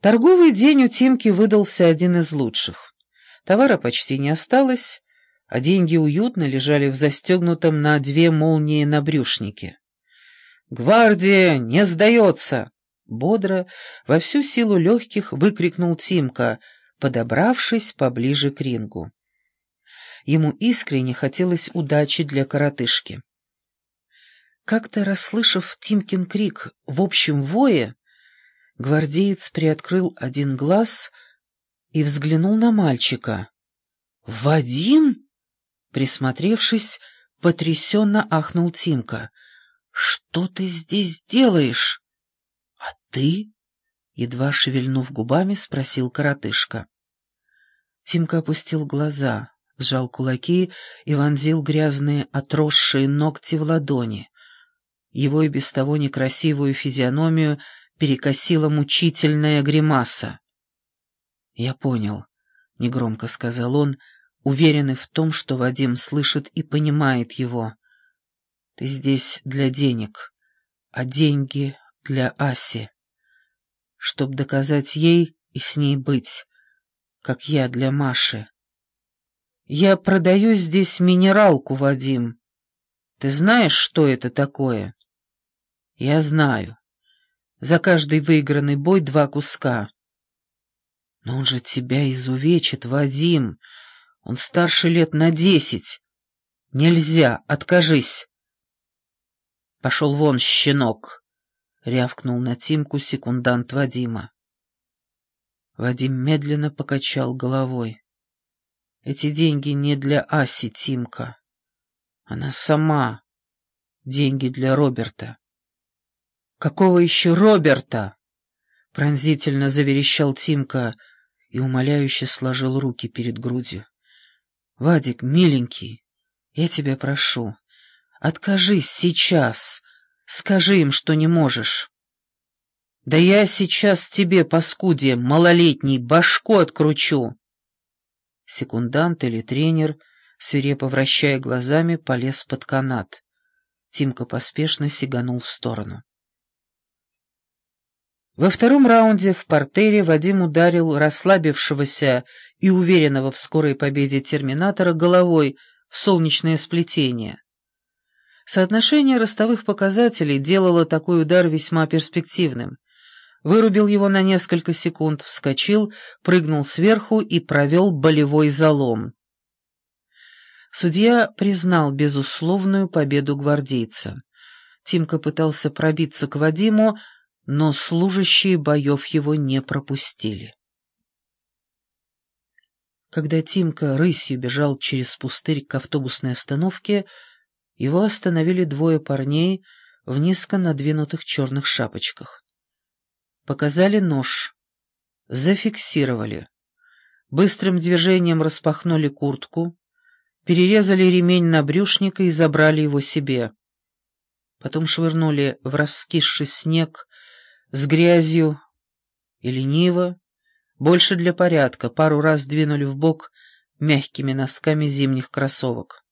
Торговый день у Тимки выдался один из лучших. Товара почти не осталось, а деньги уютно лежали в застегнутом на две молнии на брюшнике. «Гвардия не сдается!» — бодро, во всю силу легких выкрикнул Тимка, подобравшись поближе к рингу. Ему искренне хотелось удачи для коротышки. Как-то расслышав Тимкин крик в общем вое, гвардеец приоткрыл один глаз и взглянул на мальчика. «Вадим?» Присмотревшись, потрясенно ахнул Тимка. «Что ты здесь делаешь?» «А ты?» Едва шевельнув губами, спросил коротышка. Тимка опустил глаза, сжал кулаки и вонзил грязные отросшие ногти в ладони. Его и без того некрасивую физиономию перекосила мучительная гримаса. «Я понял», — негромко сказал он, уверенный в том, что Вадим слышит и понимает его. «Ты здесь для денег, а деньги для Аси. Чтоб доказать ей и с ней быть, как я для Маши. Я продаю здесь минералку, Вадим. Ты знаешь, что это такое?» «Я знаю. За каждый выигранный бой два куска». «Но он же тебя изувечит, Вадим. Он старше лет на десять. Нельзя, откажись». «Пошел вон, щенок!» — рявкнул на Тимку секундант Вадима. Вадим медленно покачал головой. «Эти деньги не для Аси, Тимка. Она сама. Деньги для Роберта». «Какого еще Роберта?» — пронзительно заверещал Тимка и умоляюще сложил руки перед грудью. «Вадик, миленький, я тебя прошу, откажись сейчас, скажи им, что не можешь». «Да я сейчас тебе, паскуде, малолетний, башку откручу!» Секундант или тренер, свирепо вращая глазами, полез под канат. Тимка поспешно сиганул в сторону. Во втором раунде в портере Вадим ударил расслабившегося и уверенного в скорой победе терминатора головой в солнечное сплетение. Соотношение ростовых показателей делало такой удар весьма перспективным. Вырубил его на несколько секунд, вскочил, прыгнул сверху и провел болевой залом. Судья признал безусловную победу гвардейца. Тимка пытался пробиться к Вадиму, но служащие боев его не пропустили. Когда Тимка рысью бежал через пустырь к автобусной остановке, его остановили двое парней в низко надвинутых черных шапочках. Показали нож. Зафиксировали. Быстрым движением распахнули куртку, перерезали ремень на брюшника и забрали его себе. Потом швырнули в раскисший снег с грязью и лениво, больше для порядка, пару раз двинули в бок мягкими носками зимних кроссовок.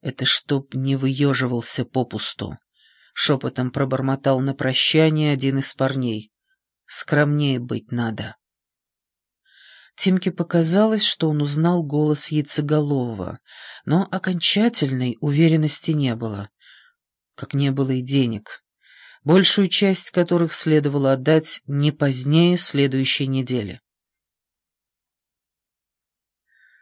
Это чтоб не выеживался попусту, шепотом пробормотал на прощание один из парней. Скромнее быть надо. Тимке показалось, что он узнал голос яйцеголового, но окончательной уверенности не было, как не было и денег большую часть которых следовало отдать не позднее следующей недели.